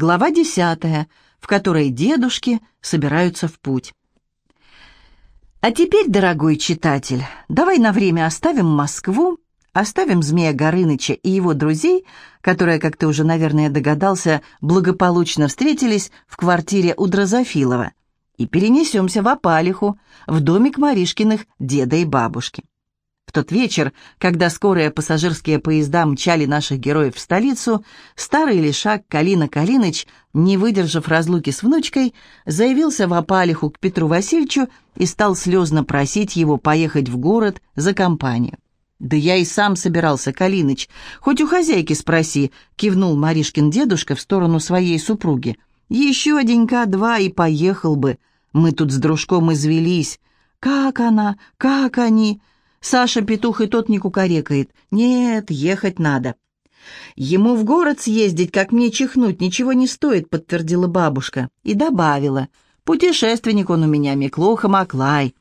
Глава десятая, в которой дедушки собираются в путь. А теперь, дорогой читатель, давай на время оставим Москву, оставим Змея Горыныча и его друзей, которые, как ты уже, наверное, догадался, благополучно встретились в квартире у Дрозофилова, и перенесемся в Апалиху, в домик Маришкиных деда и бабушки. В тот вечер, когда скорые пассажирские поезда мчали наших героев в столицу, старый лишак Калина Калиныч, не выдержав разлуки с внучкой, заявился в Апалиху к Петру Васильевичу и стал слезно просить его поехать в город за компанию. «Да я и сам собирался, Калиныч. Хоть у хозяйки спроси», — кивнул Маришкин дедушка в сторону своей супруги. «Еще денька-два и поехал бы. Мы тут с дружком извелись. Как она? Как они?» Саша петух и тот не кукарекает. Нет, ехать надо. Ему в город съездить, как мне чихнуть, ничего не стоит, подтвердила бабушка. И добавила. Путешественник он у меня, Миклоха Маклай.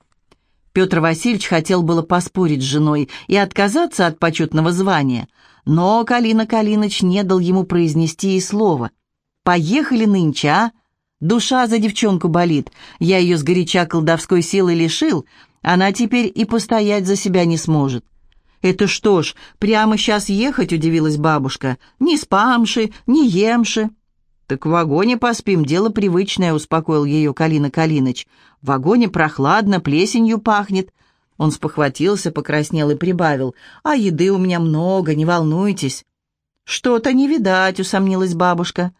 Петр Васильевич хотел было поспорить с женой и отказаться от почетного звания, но Калина Калиныч не дал ему произнести и слова. «Поехали нынче, а? Душа за девчонку болит. Я ее сгоряча колдовской силой лишил, она теперь и постоять за себя не сможет. «Это что ж, прямо сейчас ехать?» — удивилась бабушка. «Ни спамши, ни емши». «Так в вагоне поспим, дело привычное», — успокоил ее Калина Калиныч. «В вагоне прохладно, плесенью пахнет». Он спохватился, покраснел и прибавил. «А еды у меня много, не волнуйтесь». «Что-то не видать», — усомнилась бабушка.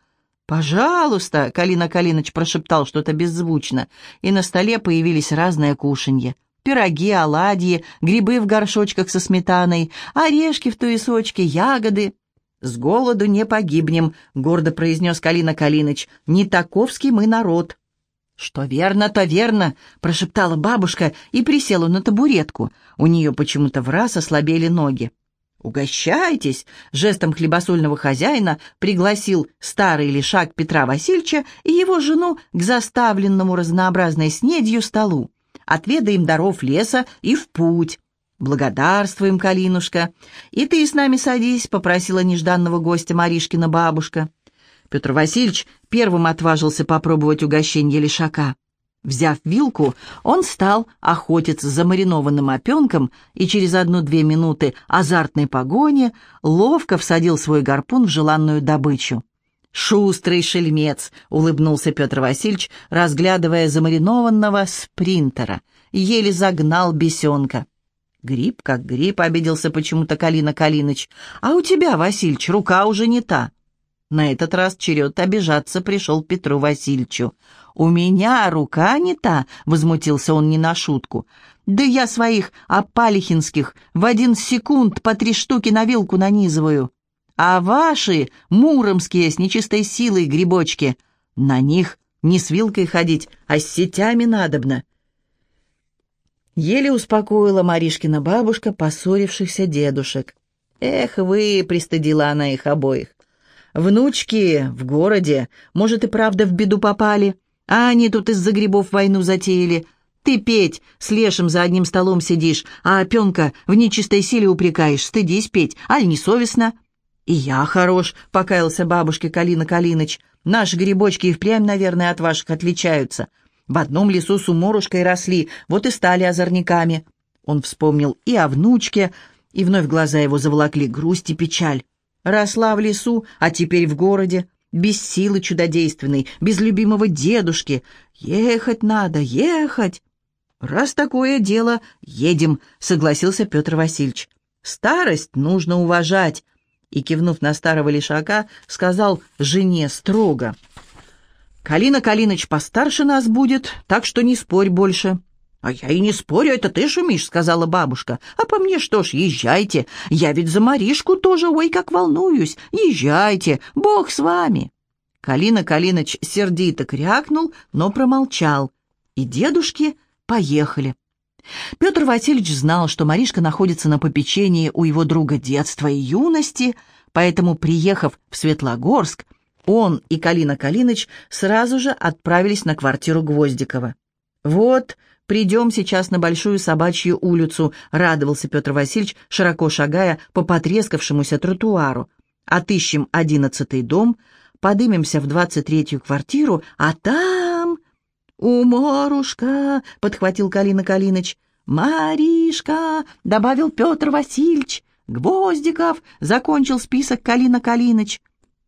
«Пожалуйста», — Калина Калиныч прошептал что-то беззвучно, и на столе появились разные кушанья пироги, оладьи, грибы в горшочках со сметаной, орешки в туесочке, ягоды. «С голоду не погибнем», — гордо произнес Калина Калиныч. «Не таковский мы народ». «Что верно, то верно», — прошептала бабушка и присела на табуретку. У нее почему-то в раз ослабели ноги. «Угощайтесь!» — жестом хлебосольного хозяина пригласил старый лишак Петра Васильевича и его жену к заставленному разнообразной снедью столу отведаем даров леса и в путь. «Благодарствуем, Калинушка. И ты с нами садись», — попросила нежданного гостя Маришкина бабушка. Петр Васильевич первым отважился попробовать угощение лишака. Взяв вилку, он стал охотиться за маринованным опенком и через одну-две минуты азартной погони ловко всадил свой гарпун в желанную добычу. «Шустрый шельмец», — улыбнулся Петр Васильевич, разглядывая замаринованного спринтера. Еле загнал бесенка. «Гриб как гриб», — обиделся почему-то Калина Калиныч. «А у тебя, Васильич, рука уже не та». На этот раз черед обижаться пришел Петру Васильевичу. «У меня рука не та», — возмутился он не на шутку. «Да я своих опалихинских в один секунд по три штуки на вилку нанизываю». А ваши, муромские, с нечистой силой грибочки, на них не с вилкой ходить, а с сетями надобно. Еле успокоила Маришкина бабушка поссорившихся дедушек. «Эх вы!» — пристыдила она их обоих. «Внучки в городе, может, и правда в беду попали, а они тут из-за грибов войну затеяли. Ты, Петь, с Лешим за одним столом сидишь, а опенка в нечистой силе упрекаешь. Стыдись, Петь, аль несовестно?» «И я хорош», — покаялся бабушке Калина Калиныч. «Наши грибочки и впрямь, наверное, от ваших отличаются. В одном лесу с уморушкой росли, вот и стали озорниками». Он вспомнил и о внучке, и вновь глаза его заволокли грусть и печаль. Росла в лесу, а теперь в городе, без силы чудодейственной, без любимого дедушки. Ехать надо, ехать. «Раз такое дело, едем», — согласился Петр Васильевич. «Старость нужно уважать, и, кивнув на старого лишака, сказал жене строго. «Калина Калиныч постарше нас будет, так что не спорь больше». «А я и не спорю, это ты шумишь», — сказала бабушка. «А по мне что ж, езжайте. Я ведь за Маришку тоже, ой, как волнуюсь. Езжайте, Бог с вами». Калина Калиныч сердито крякнул, но промолчал. И дедушки поехали. Петр Васильевич знал, что Маришка находится на попечении у его друга детства и юности, поэтому, приехав в Светлогорск, он и Калина Калиныч сразу же отправились на квартиру Гвоздикова. «Вот, придем сейчас на Большую Собачью улицу», — радовался Петр Васильевич, широко шагая по потрескавшемуся тротуару. «Отыщем одиннадцатый дом, подымемся в двадцать третью квартиру, а там...» «Уморушка!» — подхватил Калина Калиныч. «Маришка!» — добавил Петр Васильевич. «Гвоздиков!» — закончил список Калина Калиныч.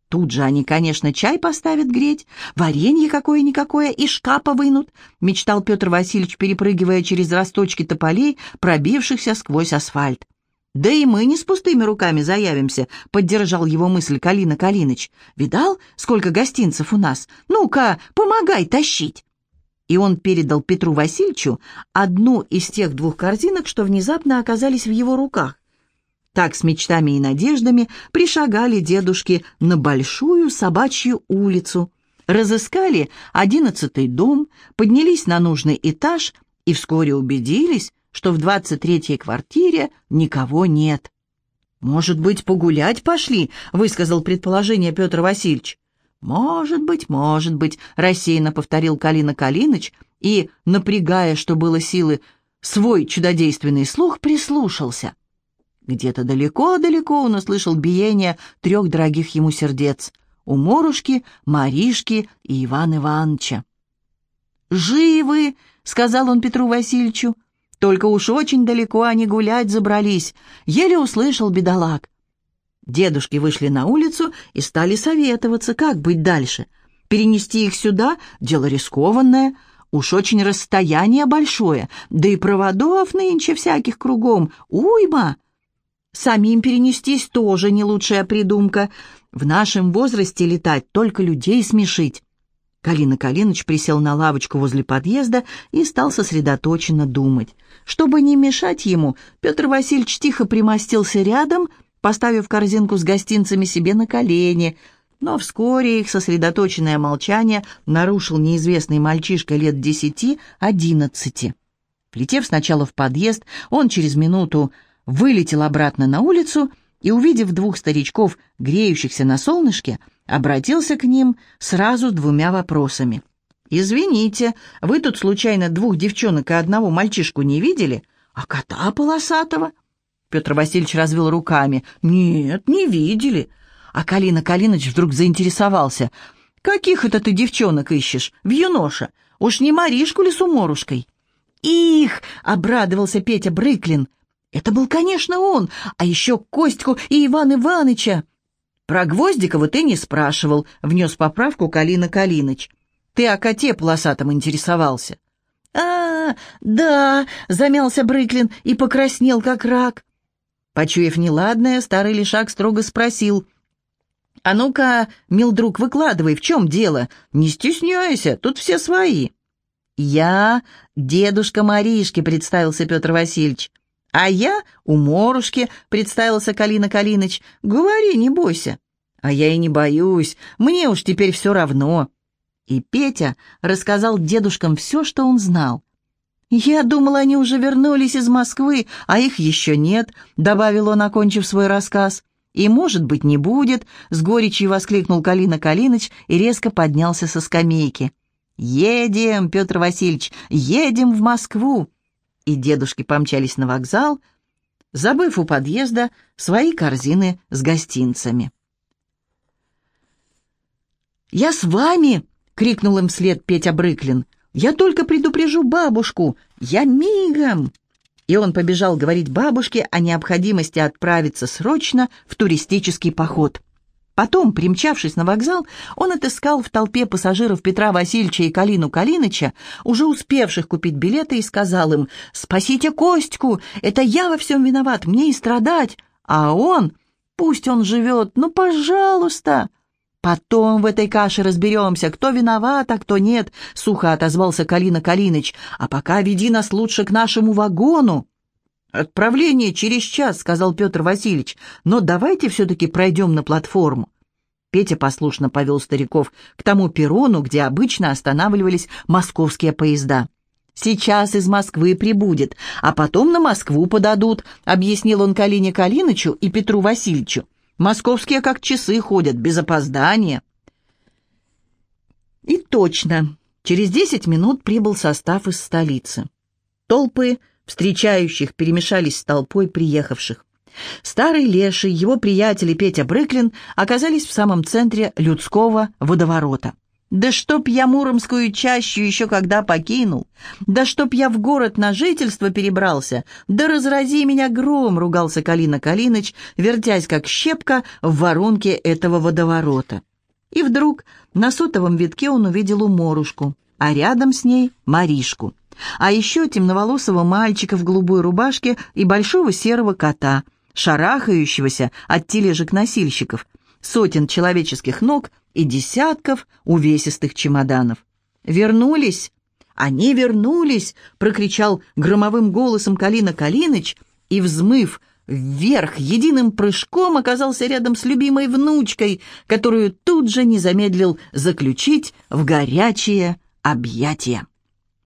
Тут же они, конечно, чай поставят греть, варенье какое-никакое из шкафа вынут, мечтал Петр Васильевич, перепрыгивая через росточки тополей, пробившихся сквозь асфальт. «Да и мы не с пустыми руками заявимся», — поддержал его мысль Калина Калиныч. «Видал, сколько гостинцев у нас? Ну-ка, помогай тащить!» И он передал Петру Васильевичу одну из тех двух корзинок, что внезапно оказались в его руках. Так с мечтами и надеждами пришагали дедушки на большую собачью улицу, разыскали одиннадцатый дом, поднялись на нужный этаж и вскоре убедились, что в двадцать третьей квартире никого нет. «Может быть, погулять пошли?» — высказал предположение Петр Васильевич. «Может быть, может быть», — рассеянно повторил Калина Калиныч и, напрягая, что было силы, свой чудодейственный слух прислушался. Где-то далеко-далеко он услышал биение трех дорогих ему сердец — у Морушки, Маришки и Ивана Ивановича. «Живы!» — сказал он Петру Васильевичу. «Только уж очень далеко они гулять забрались. Еле услышал бедолаг». Дедушки вышли на улицу и стали советоваться, как быть дальше. Перенести их сюда — дело рискованное, уж очень расстояние большое, да и проводов нынче всяких кругом, уйма. Самим перенестись тоже не лучшая придумка. В нашем возрасте летать, только людей смешить. Калина Калиныч присел на лавочку возле подъезда и стал сосредоточенно думать. Чтобы не мешать ему, Петр Васильевич тихо примостился рядом, поставив корзинку с гостинцами себе на колени, но вскоре их сосредоточенное молчание нарушил неизвестный мальчишка лет десяти-одиннадцати. Влетев сначала в подъезд, он через минуту вылетел обратно на улицу и, увидев двух старичков, греющихся на солнышке, обратился к ним сразу двумя вопросами. «Извините, вы тут случайно двух девчонок и одного мальчишку не видели? А кота полосатого?» Петр Васильевич развел руками. «Нет, не видели». А Калина Калиныч вдруг заинтересовался. «Каких это ты девчонок ищешь? В юноша? Уж не Маришку ли с уморушкой?» «Их!» — обрадовался Петя Брыклин. Это был, конечно, он, а еще Костьку и Иван Иваныча. Про Гвоздикова ты не спрашивал, внес поправку Калина Калиныч. Ты о коте полосатом интересовался. А, да, замялся Брыклин и покраснел, как рак. Почуяв неладное, старый лишак строго спросил. «А ну-ка, мил друг, выкладывай, в чем дело? Не стесняйся, тут все свои». «Я дедушка Маришки», — представился Петр Васильевич. «А я у Морушки», — представился Калина Калиныч. «Говори, не бойся». «А я и не боюсь, мне уж теперь все равно». И Петя рассказал дедушкам все, что он знал. «Я думал, они уже вернулись из Москвы, а их еще нет», — добавил он, окончив свой рассказ. «И, может быть, не будет», — с горечью воскликнул Калина Калиныч и резко поднялся со скамейки. «Едем, Петр Васильевич, едем в Москву!» и дедушки помчались на вокзал, забыв у подъезда свои корзины с гостинцами. «Я с вами!» — крикнул им вслед Петя Брыклин. «Я только предупрежу бабушку! Я мигом!» И он побежал говорить бабушке о необходимости отправиться срочно в туристический поход. Потом, примчавшись на вокзал, он отыскал в толпе пассажиров Петра Васильевича и Калину Калиныча, уже успевших купить билеты, и сказал им «Спасите Костьку! Это я во всем виноват, мне и страдать!» А он, пусть он живет, ну, пожалуйста! «Потом в этой каше разберемся, кто виноват, а кто нет», — сухо отозвался Калина Калиныч. «А пока веди нас лучше к нашему вагону». «Отправление через час», — сказал Петр Васильевич, «но давайте все-таки пройдем на платформу». Петя послушно повел стариков к тому перрону, где обычно останавливались московские поезда. «Сейчас из Москвы прибудет, а потом на Москву подадут», — объяснил он Калине Калинычу и Петру Васильевичу. «Московские как часы ходят, без опоздания». И точно, через десять минут прибыл состав из столицы. Толпы встречающих перемешались с толпой приехавших. Старый леший, его приятели Петя Брыклин оказались в самом центре людского водоворота. Да чтоб я Муромскую чащу еще когда покинул, да чтоб я в город на жительство перебрался, да разрази меня гром, ругался Калина Калиныч, вертясь как щепка в воронке этого водоворота. И вдруг на сотовом витке он увидел уморушку, а рядом с ней Маришку, а еще темноволосого мальчика в голубой рубашке и большого серого кота, шарахающегося от тележек носильщиков, сотен человеческих ног и десятков увесистых чемоданов. «Вернулись! Они вернулись!» — прокричал громовым голосом Калина Калиныч и, взмыв вверх, единым прыжком оказался рядом с любимой внучкой, которую тут же не замедлил заключить в горячие объятия.